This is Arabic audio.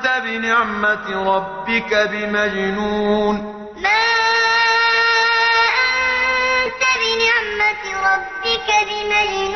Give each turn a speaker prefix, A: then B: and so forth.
A: أنت بنعمة ربك بمجنون.
B: ما أنت بنعمة ربك بمجنون.